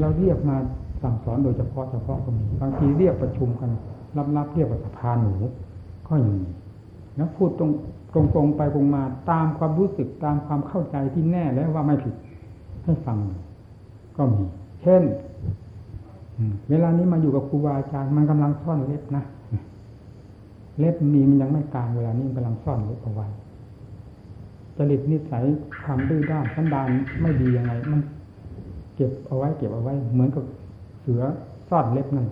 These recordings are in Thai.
เราเรียกมาสั่งสอนโดยเฉพาะเฉพาะก็มีบางทีเรียกประชุมกันลับๆเรียกว่าสภาหนูก็ยังมีแล้วพูดตรงตรงๆไปตรงมาตามความรู้สึกตามความเข้าใจที่แน่แล้วว่าไม่ผิดให้ฟัง ก็มี เช่นเวลานี้มาอยู่กับครูบาอาจารย์มันกำลังซ่อนเล็บนะเล็บมีมันยังไม่กลางเวลานี้มันกำลังซ่อนเล็บเอาไว้จริตนิสัยความดื้อด้านสันดานไม่ดียังไง มัน เก็บเอาไว้เก็บเอาไว้ เหมือนกับเสือซ่อนเล็บนั่น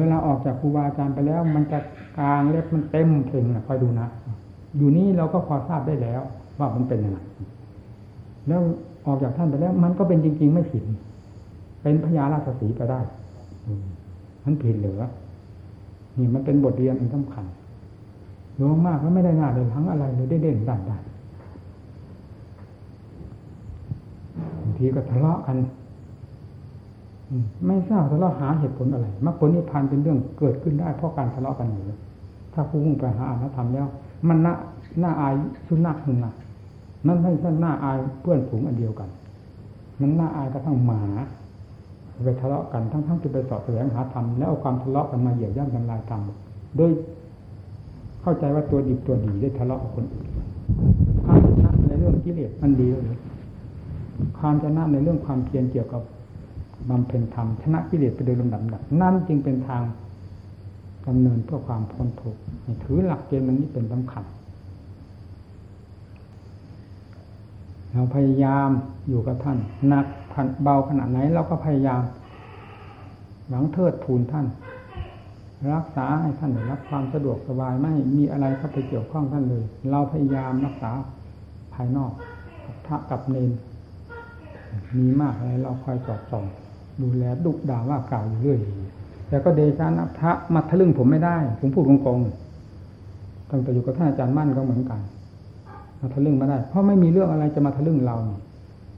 เวลาออกจากครูบาอาจารย์ไปแล้ว มันจะกลางเล็บมันเต็มเพ่งนะคอยดูนะอยู่นี่เราก็พอทราบได้แล้ว ว่ามันเป็นยังไงแล้วออกจากท่านไปแล้ว มันก็เป็นจริง ๆ ไม่ผิด เป็นพญาราชสีไปได้มันผิดเหรือนี่มันเป็นบทเรียนอันสำคัญหลวงมากแล้วไม่ได้งานเลยทั้งอะไรเลยได้เด่นด้านด้าง ทีก็ทะเลาะกันไม่ทราบทะเลาะหาเหตุผลอะไรมรรคผลนิพพานเป็นเรื่องเกิดขึ้นได้เพราะการทะเลาะกันอยู่ถ้าผู้มุ่งไปหาอารธรรมแล้ว มันน่าน่าอายสุนัขหนึ่งนะมันไม่ใช่น่าอายเพื่อนฝูงอันเดียวกันมันน่าอายกระทั่งหมาไปทะเลาะกันทั้งทั้งที่ไปสอบแสวงหาธรรมแล้วเอาความทะเลาะกันมาเหยียบย่ำทำลายธรรมโดยเข้าใจว่าตัวดีตัวดีได้ทะเลาะกับคนอื่นความชนะในเรื่องกิเลสมันดีเลย ความชนะในเรื่องความเพียรเกี่ยวกับบำเพ็ญธรรมชนะกิเลสไปโดยลำดับดับนั่นจึงเป็นทางดำเนินเพื่อความพ้นทุกข์ถือหลักเกณฑ์นนี้เป็นสำคัญเราพยายามอยู่กับท่านหนักเบาขนาดไหนเราก็พยายาม หวังเทิดทูนท่าน รักษาให้ท่านได้รับความสะดวกสบายไม่มีอะไรเข้าไปเกี่ยวข้องท่านเลย เราพยายามรักษาภายนอกพระกับเนน มีมากอะไรเราคอยสอดส่องดูแลดุด่าว่ากล่าวอยู่เรื่อยแต่ก็เดชานะพระมาทะลึ่งผมไม่ได้ ผมพูดตรงๆตั้งแต่อยู่กับท่านอาจารย์มั่นก็เหมือนกัน มาทะลึ่งไม่ได้ เพราะไม่มีเรื่องอะไรจะมาทะลึ่งเรา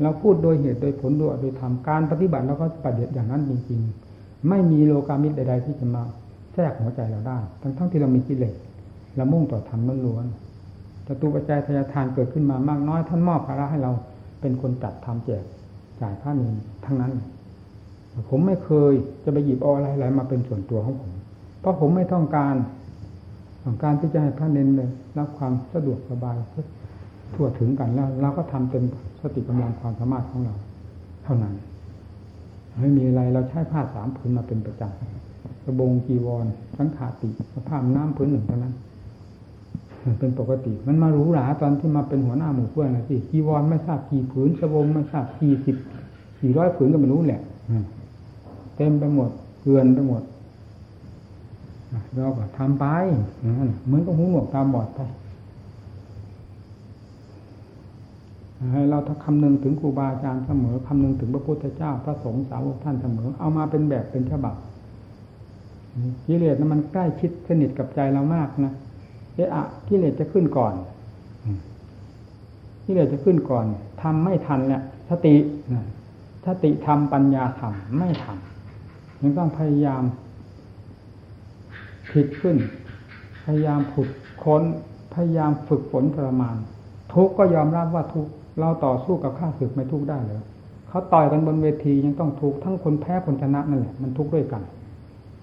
เราพูดโดยเหตุโดยผลโดยโดยธรรมการปฏิบัติเราก็ปฏิบัติอย่างนั้นจริงๆ ไม่มีโลกามิตรใดๆที่จะมาแทรกหัวใจเราได้ ทั้งทั้งที่เรามีกิเลสเรามุ่งต่อธรรมล้วนๆจตุปัจจัยทายทานเกิดขึ้นมามากน้อยท่านมอบภาระให้เราเป็นคนจัดทำแจก จ่ายค่านินทั้งนั้น ผมไม่เคยจะไปหยิบเอาอะไรๆมาเป็นส่วนตัวของผม เพราะผมไม่ต้องการต้องการที่จะให้พระเนนเลยรับความสะดวกสบายทั่วถึงกันแล้วเราก็ทำเต็มสติกำลังความสามารถของเรา เท่านั้น ไม่มีอะไรเราใช้ผ้าสามผืนมาเป็นประจำกระบงกีวรสังขาติผ้าน้ำผืนหนึ่งเท่านั้น เป็นปกติ มันมารู้หราตอนที่มาเป็นหัวหน้าหมู่เพื่อนนะสิกีวรไม่ทราบกี่ผืนสบงไม่ทราบกี่สิบกี่ร้อยผืนก็ไม่รู้แหละเต็มไปหมดเกลือนไปหมดเราก็ทำไปเหมือนกับหูหนวกตาบอดไปให้เราถ้าคำนึงถึงครูบาอาจารย์เสมอคำนึงถึงพระพุทธเจ้าพระสงฆ์สาวกท่านเสมอ เอามาเป็นแบบเป็นฉบับกิเลสนั้นมันใกล้ชิดสนิทกับใจเรามากนะ เอะกิเลสจะขึ้นก่อนกิเลสจะขึ้นก่อนทำไม่ทันแหละสติสติทำปัญญาทำไม่ทำยังต้องพยายามผิดขึ้น พยายามฝึกค้น พยายามฝึกฝนทรมาน ทุกก็ยอมรับว่าทุกเราต่อสู้กับข้าศึกไม่ทุกได้เลยเขาต่อยกันบนเวทียังต้องทุกทั้งคนแพ้คนชนะนั่นแหละมันทุกด้วยกัน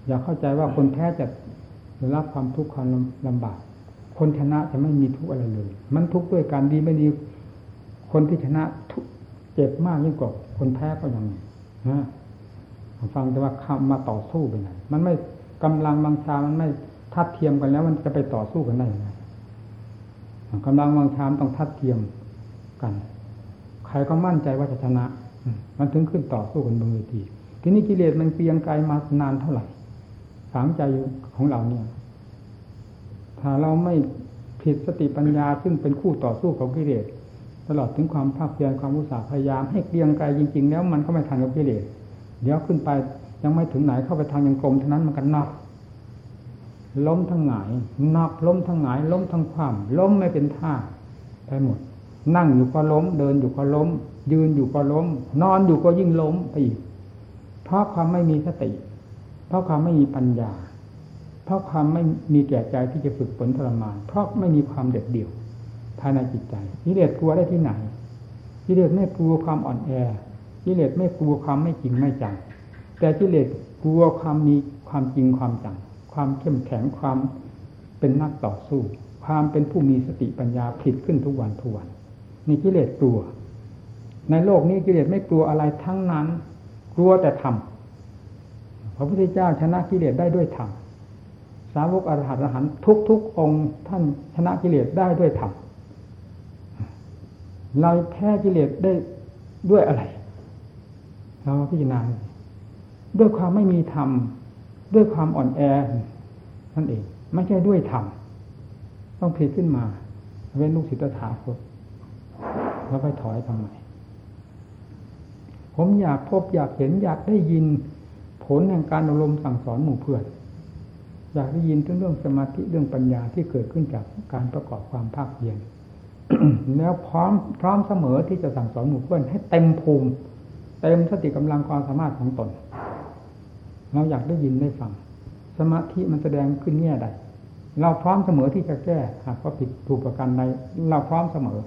อย่าเข้าใจว่าคนแพ้จะรับความทุกข์ความลำบาก คนชนะจะไม่มีทุกข์อะไรเลย มันทุกข์ด้วยกันดีไม่ดี คนที่ชนะทุกเจ็บมากยิ่งกว่าคนแพ้ก็ยังนะฟังแต่ว่าคำมาต่อสู้ไปไหนมันไม่กำลังบางชามันไม่ทัดเทียมกันแล้ว มันจะไปต่อสู้กันได้ยังไงกำลังบางชามต้องทัดเทียมกัน ใครก็มั่นใจว่าจะชนะ มันถึงขึ้นต่อสู้กันบนเวทีทีนี้กิเลสมันเปียงไกลมานานเท่าไหร่ ฝังใจของเราเนี่ย ถ้าเราไม่ผิดสติปัญญาซึ่งเป็นคู่ต่อสู้ของกิเลสตลอดถึงความภาคเพียรความอุตสาห์พยายามให้เกลียงไกลจริง ๆ แล้วมันก็ไม่ทันกับกิเลสเดี๋ยวขึ้นไปยังไม่ถึงไหนเข้าไปทางยังกลมเท่านั้นมันก็นอกล้มทั้งหงายนอกล้มทั้งหงาย ล้มทั้งความ ล้มไม่เป็นท่าไปหมด นั่งอยู่ก็ล้ม เดินอยู่ก็ล้ม ยืนอยู่ก็ล้ม นอนอยู่ก็ยิ่งล้มไปอีกเพราะความไม่มีสติ เพราะความไม่มีปัญญา เพราะความไม่มีแก่ใจที่จะฝึกฝนทรมาน เพราะไม่มีความเด็ดเดี่ยวภายในจิตใจกิเลสกลัวได้ที่ไหนกิเลสไม่กลัวความอ่อนแอกิเลสไม่กลัวความไม่จริงไม่จัง แต่กิเลสกลัวความมีความจริงความจัง ความเข้มแข็งความเป็นนักต่อสู้ ความเป็นผู้มีสติปัญญาผิดขึ้นทุกวันทุกวันนี่กิเลสกลัว ในโลกนี้กิเลสไม่กลัวอะไรทั้งนั้น กลัวแต่ธรรมพระพุทธเจ้าชนะกิเลสได้ด้วยธรรม สาวกอรหัตอรหันทุกทุกองค์ท่านชนะกิเลสได้ด้วยธรรมเราแพ้กิเลสได้ด้วยอะไร เราพิจารณาด้วยความไม่มีธรรม ด้วยความอ่อนแอนั่นเอง ไม่ใช่ด้วยธรรม ต้องผิดขึ้นมาเว้นลูกศิษย์ถาคตแล้วไปถอยทำไมผมอยากพบอยากเห็นอยากได้ยิน ผลแห่งการอบรมสั่งสอนหมู่เพื่อน อยากได้ยินเรื่องสมาธิเรื่องปัญญาที่เกิดขึ้นจากการประกอบความภาคเพียรแล้วพร้อมพร้อมเสมอที่จะสั่งสอนหมู่เพื่อนให้เต็มภูมิ เต็มสติกำลังความสามารถของตน เราอยากได้ยินได้ฟัง สมาธิมันแสดงขึ้นแง่ใด เราพร้อมเสมอที่จะแก้หากว่าผิดถูกประการใดเราพร้อมเสมอ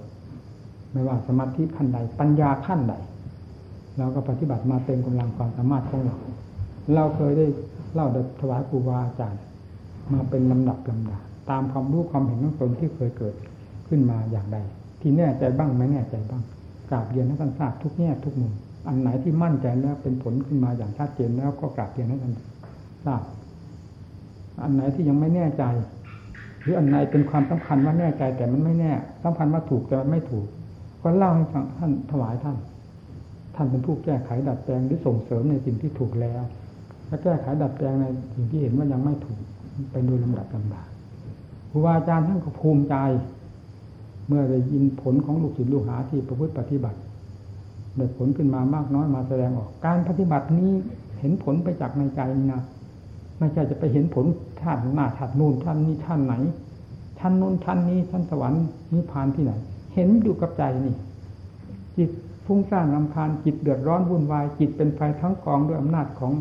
ไม่ว่าสมาธิขั้นใด ปัญญาขั้นใดเราก็ปฏิบัติมาเต็มกำลังความสามารถของเรา เราเคยได้เล่าถวายครูบาอาจารย์ มาเป็นลำดับลำดาตามความรู้ความเห็นของตนที่เคยเกิดขึ้นมาอย่างใด ที่แน่ใจบ้างไม่แน่ใจบ้างกราบเรียนให้ท่านทราบทุกแง่ทุกมุมอันไหนที่มั่นใจแล้วเป็นผลขึ้นมาอย่างชัดเจนแล้วก็กราบเรียนให้ท่านทราบอันไหนที่ยังไม่แน่ใจ หรืออันไหนเป็นความสำคัญว่าแน่ใจแต่มันไม่แน่สำคัญว่าถูกแต่มันไม่ถูก ก็เล่าให้ท่านถวายท่าน ท่านเป็นผู้แก้ไขดัดแปลงหรือส่งเสริมในสิ่งที่ถูกแล้วและแก้ไขดัดแปลงในสิ่งที่เห็นว่ายังไม่ถูก ไปโดยลำดับลำดาครูบาอาจารย์ท่านก็ภูมิใจ เมื่อได้ยินผลของลูกศิษย์ลูกหาที่ประพฤติปฏิบัติได้ผลขึ้นมามากน้อยมาแสดงออก การปฏิบัตินี้เห็นผลไปจากในใจนะไม่ใช่จะไปเห็นผลท่านหน้าชาตินู่นท่านนี้ท่านไหนชั้นนู้นชั้นนี้ชั้นสวรรค์นิพพานที่ไหน เห็นอยู่กับใจนี่ จิตฟุ้งซ่านลำพานจิตเดือดร้อนวุ่นวายจิตเป็นไฟทั้งกองด้วยอำนาจของ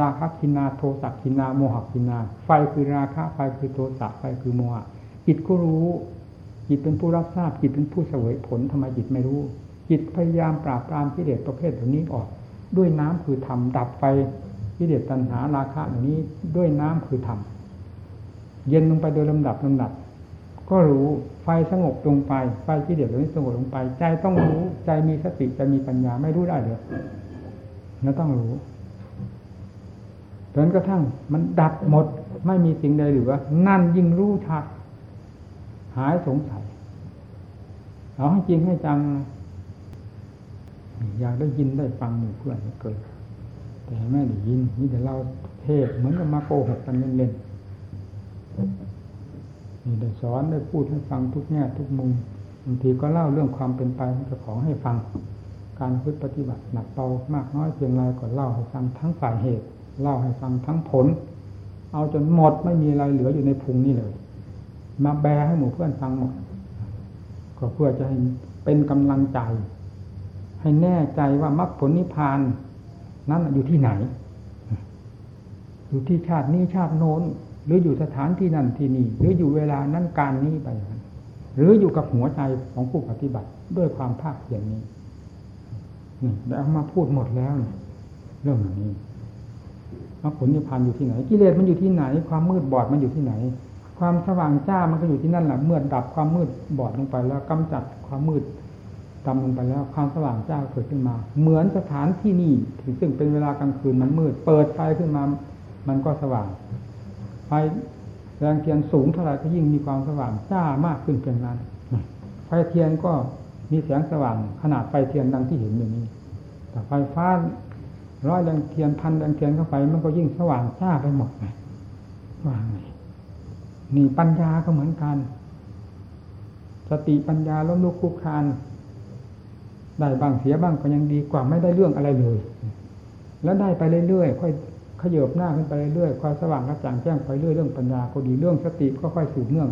ราคะกินาโทสักกินาโมหกินา ไฟคือราคะไฟคือโทสะไฟคือโมหะจิตก็รู้จิตเป็นผู้รับทราบจิตเป็นผู้เสวยผลทำไมจิตไม่รู้ จิตพยายามปราบปรามกิเลสประเภทเหล่านี้ออก ด้วยน้ำคือธรรมดับไฟกิเลสตัณหาราคะเหล่านี้ด้วยน้ำคือธรรมเย็นลงไปโดยลำดับลำดับ ก็รู้ไฟสงบลงไปไฟกิเลสเหล่านี้สงบลงไป ใจต้องรู้ใจมีสติจะมีปัญญาไม่รู้ได้เลยแล้วต้องรู้ จนกระทั่ง มันดับหมด ไม่มีสิ่งใดเหลือนั่นยิ่งรู้ชัด หายสงสัย เอาให้จริงให้จัง อยากได้ยินได้ฟังหมู่เพื่อนเกิด แต่ไม่ได้ยินนี่แต่เราเทศเหมือนกับมาโกหกกันเล่นๆนี่ได้สอนได้พูดให้ฟังทุกแง่ทุกมุมบางทีก็เล่าเรื่องความเป็นไปของเจ้าของให้ฟัง การพึ่ปฏิบัติหนักเบามากน้อยเพียงไรก็เล่าให้ฟังทั้งฝ่ายเหตุ เล่าให้ฟังทั้งผล เอาจนหมดไม่มีอะไรเหลืออยู่ในพุงนี่เลย มาแบให้หมู่เพื่อนฟังหมดก็เพื่อจะให้เป็นกำลังใจ ให้แน่ใจว่ามรรคผลนิพพานนั้นอยู่ที่ไหน อยู่ที่ชาตินี้ชาติโน้น หรืออยู่สถานที่นั่นที่นี่ หรืออยู่เวลานั้นการนี้ไป หรืออยู่กับหัวใจของผู้ปฏิบัติด้วยความภาคเพียรนี้นี่ได้เอามาพูดหมดแล้วเรื่องนี้ มรรคผลนิพพานอยู่ที่ไหน กิเลสมันอยู่ที่ไหน ความมืดบอดมันอยู่ที่ไหน ความสว่างจ้ามันก็อยู่ที่นั่นแหละเมื่อดับความมืดบอดลงไปแล้วกำจัดความมืดดำลงไปแล้วความสว่างจ้าเกิดขึ้นมา เหมือนสถานที่นี่ถึงซึ่งเป็นเวลากลางคืนมันมืด เปิดไฟขึ้นมา มันก็สว่างไฟแรงเทียนสูงเท่าไหร่ก็ยิ่งมีความสว่างจ้ามากขึ้นเพียงนั้นไฟเทียนก็มีแสงสว่างขนาดไฟเทียนดังที่เห็นอย่างนี้แต่ไฟฟ้า ร้อยแรงเทียนพันแรงเทียนเข้าไป มันก็ยิ่งสว่างจ้าไปหมดไงว่าไงนี่ปัญญาก็เหมือนกัน สติปัญญาล้มลุกคุกคานได้บางเสียบ้างก็ยังดีกว่าไม่ได้เรื่องอะไรเลย แล้วได้ไปเรื่อยๆค่อยขยบหน้าขึ้นไปเรื่อยๆความสว่างกระจ่างแจ้งไปเรื่อยเรื่องปัญญาก็ดีเรื่องสติก็ค่อยสืบเนื่อง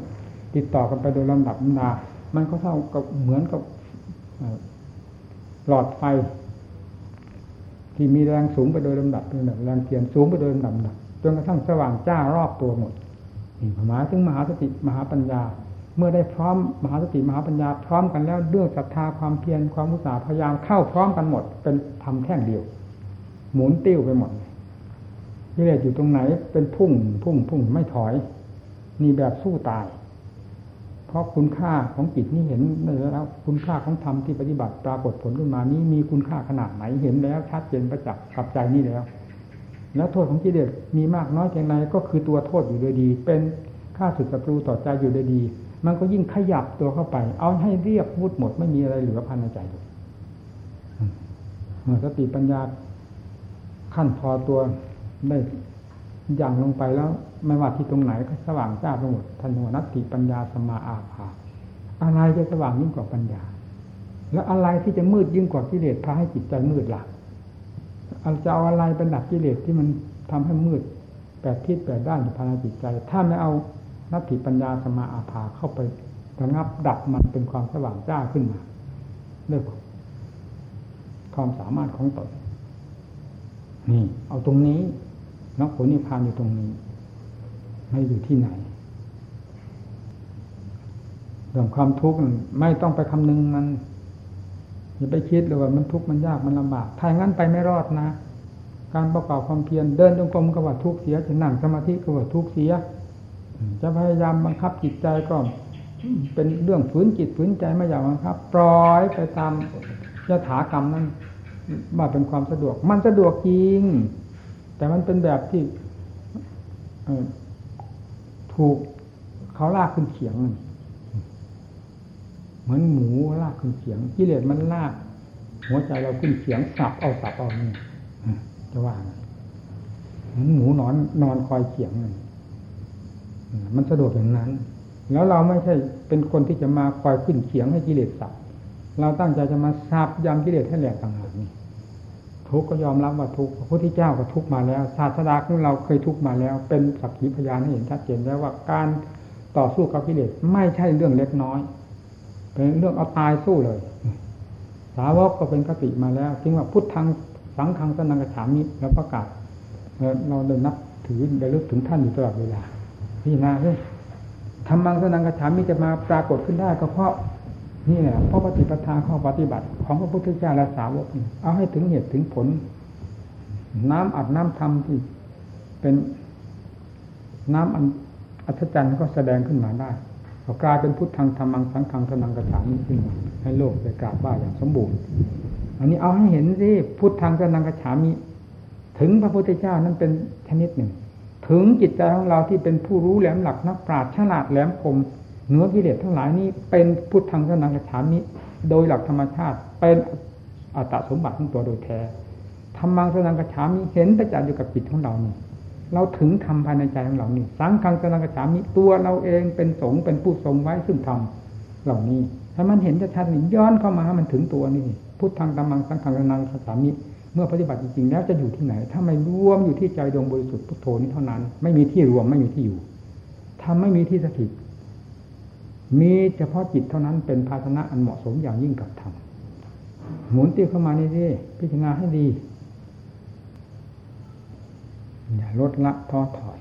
ติดต่อกันไปโดยลำดับลำดา มันก็เท่ากับเหมือนกับหลอดไฟ ที่มีแรงสูงไปโดยลำดับเป็นแบบแรงเทียนสูงไปโดยลำดับจนกระทั่งสว่างจ้ารอบตัวหมดนี่หมายถึงมหาสติมหาปัญญา เมื่อได้พร้อมมหาสติมหาปัญญา พร้อมกันแล้วเรื่องศรัทธาความเพียรความมุสาพยายามเข้าพร้อมกันหมด เป็นทำแท่งเดียว หมุนติ้วไปหมดกิเลสอยู่ตรงไหนเป็นพุ่งพุ่งพุ่งไม่ถอย นี่แบบสู้ตาย เพราะคุณค่าของจิตนี่เห็นแล้ว คุณค่าของธรรมที่ปฏิบัติปรากฏผลขึ้นมานี้มีคุณค่าขนาดไหนเห็นแล้วชัดเจนประจักษ์กับใจนี่แล้ว แล้วโทษของกิเลสมีมากน้อยเพียงไรก็คือตัวโทษอยู่โดยดี เป็นค่าสุดศัตรูต่อใจอยู่โดยดี มันก็ยิ่งขยับตัวเข้าไป เอาให้เรียบมุดหมดไม่มีอะไรเหลือภายในใจเมื่อสติปัญญาขั้นพอตัวได้อย่างลงไปแล้ว ไม่ว่าที่ตรงไหนก็สว่างจ้าไปหมดทันวนัตติปัญญาสมาอาภาอะไรจะสว่างยิ่งกว่าปัญญา แล้วอะไรที่จะมืดยิ่งกว่ากิเลสพาให้จิตใจมืดล่ะจะเอาอะไรเป็นดับกิเลสที่มันทำให้มืดแปดทิศแปดด้านอยู่ภายในจิตใจ ถ้าไม่เอานัตถิปัญญาสมาอาภาเข้าไประงับดับมันเป็นความสว่างจ้าขึ้นมาด้วยความสามารถของตนนี่ เอาตรงนี้มรรคผลนิพพานอยู่ตรงนี้ ไม่อยู่ที่ไหนเรื่องความทุกข์ไม่ต้องไปคำนึงมันอย่าไปคิดเลยว่ามันทุกข์มันยากมันลำบากถ้างั้นไปไม่รอดนะ การประกอบความเพียรเดินจงกรมก็ว่าทุกข์เสียจะนั่งสมาธิก็ว่าทุกข์เสีย จะพยายามบังคับจิตใจก็เป็นเรื่องฝืนจิตฝืนใจไม่อยากบังคับ ปล่อยไปตามยถากรรมนั้นว่าเป็นความสะดวก มันสะดวกจริง แต่มันเป็นแบบที่ ถูกเขาลากขึ้นเขียงเหมือนหมูลากขึ้นเขียงกิเลสมันลาก หัวใจเราขึ้นเขียงสับเอาสับเอานี่จะว่าเหมือนหมูนอนนอนคอยเขียงมันสะดวกอย่างนั้น แล้วเราไม่ใช่เป็นคนที่จะมาคอยขึ้นเขียงให้กิเลสสับเราตั้งใจจะมาสับยำกิเลสให้แหลกต่างหากนี่ ทุกข์ก็ยอมรับว่าทุกข์พระพุทธเจ้าก็ทุกข์มาแล้วศาสดาของเราเคยทุกข์มาแล้ว เป็นสักขีพยานให้เห็นชัดเจนแล้วว่าการต่อสู้กับกิเลสไม่ใช่เรื่องเล็กน้อย เป็นเรื่องเอาตายสู้เลย สาวกก็เป็นกติมาแล้วจึงว่าพุทธังสังฆังสนังกระฉามิแล้วประกาศเราเดินนับถือได้ลึกถึงท่านอยู่ตลอดเวลาพี่นาเรื่องธรรมังสนังกระฉามิจะมาปรากฏขึ้นได้ก็เพราะ นี่แหละเพราะปฏิปทาข้อปฏิบัติ ของพระพุทธเจ้าและสาวกนี่เอาให้ถึงเหตุถึงผล น้ำอัดน้ำทำที่เป็นน้ำอันอัศจรรย์ก็แสดงขึ้นมาได้ก็กลายเป็นพุทธังธรรมังสังฆังธนังกระถางขึ้นมาให้โลกได้กราบว่าอย่างสมบูรณ์ อันนี้เอาให้เห็นสิพุทธังธนังกระฉามิถึงพระพุทธเจ้านั้นเป็นชนิดหนึ่ง ถึงจิตใจของเราที่เป็นผู้รู้แหลมหลักนักปราชญ์ฉลาดแหลมคม เนื้อกิเลสทั้งหลายนี้เป็นพุทธังสนังกระฉามนี้โดยหลักธรรมชาติเป็นอัตสมบัติของตัวโดยแท้ธรรมังสนังกระฉามีเห็นประจักษ์อยู่กับจิตของเรานี่เราถึงทำภายในใจของเรานี่สังขังสนังกระฉามีตัวเราเองเป็นสงเป็นผู้ทรงไว้ซึ่งธรรมเหล่านี้ถ้ามันเห็นชัดๆนี่ย้อนเข้ามาให้มันถึงตัวนี่พุทธังธรรมังสังขังสนังกระฉามีเมื่อปฏิบัติจริงๆแล้วจะอยู่ที่ไหน ถ้าไม่รวมอยู่ที่ใจดวงบริสุทธิ์พุทโธนี้เท่านั้น ไม่มีที่รวมไม่มีที่อยู่ทำไม่มีที่สถิต มีเฉพาะจิตเท่านั้นเป็นภาชนะอันเหมาะสมอย่างยิ่งกับธรรมหมุนตีเข้ามานี่สิพิจารณาให้ดี อย่าลดละท้อถอย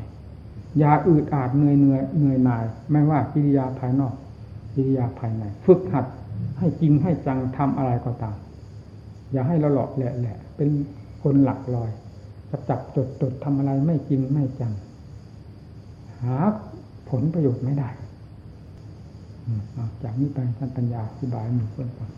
อย่าอืดอาดเหนื่อยเหนื่อยเหนื่อยหน่าย ไม่ว่ากิริยาภายนอกกิริยาภายใน ฝึกหัดให้จริงให้จังทำอะไรก็ตาม อย่าให้เราหลอกแหละแหละ เป็นคนหลักลอย จับจับจดจดทำอะไรไม่จริงไม่จัง หาผลประโยชน์ไม่ได้ จากนี้ไปท่านปัญญาอธิบายมีเพื่อนฟัง